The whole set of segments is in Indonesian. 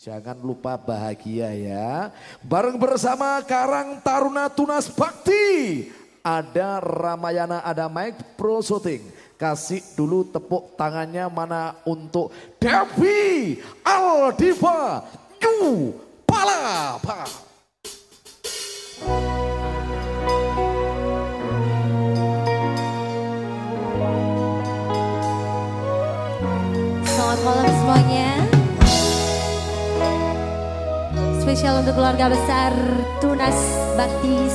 Jangan lupa bahagia ya. Bareng bersama Karang Taruna Tunas Bakti. Ada Ramayana, ada Mike Pro Shooting. Kasih dulu tepuk tangannya mana untuk Devi Aldiva Yu Palapa. Selamat spesial untuk keluarga besar Tunas Bakti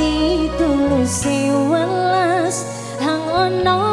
ati tu sing welas hang ono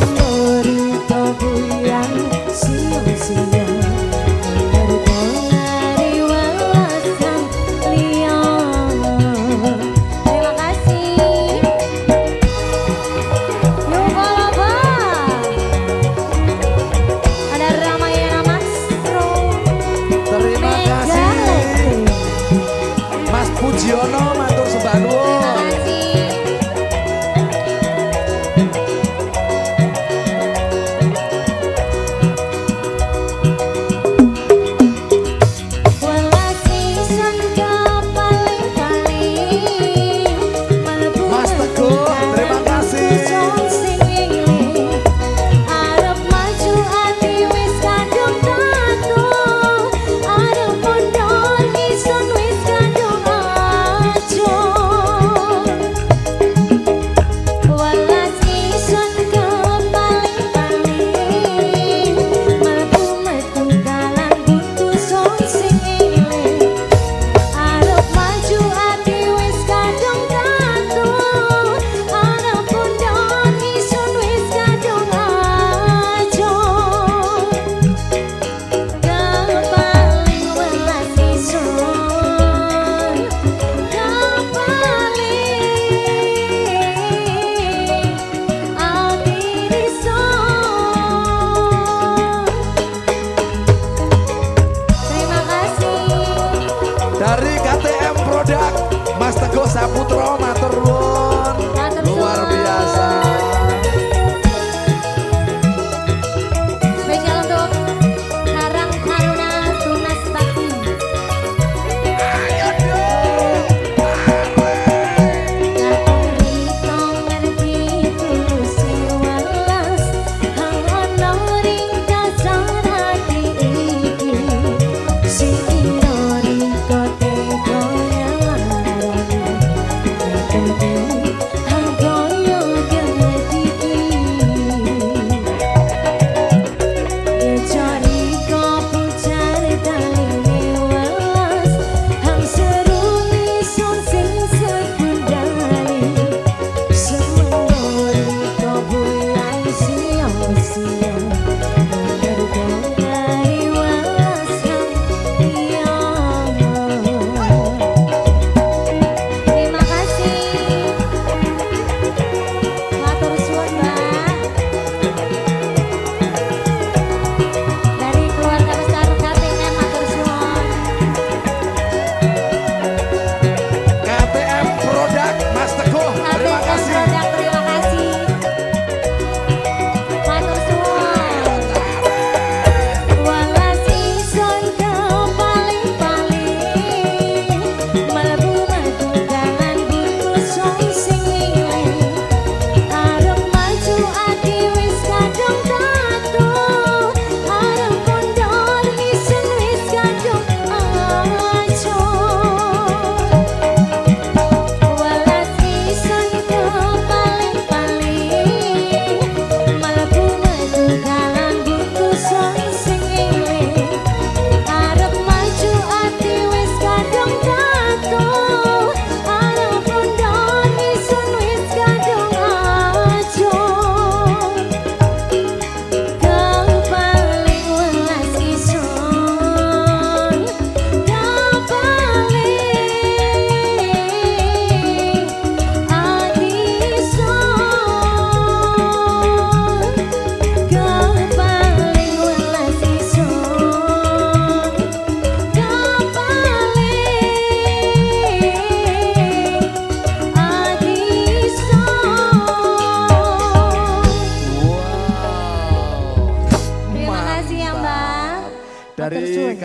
Cerita goyang siang-siang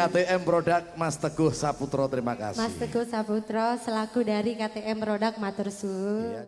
KTM Produk Mas Teguh Saputro terima kasih. Mas Teguh Saputro selaku dari KTM Produk Matur Iya.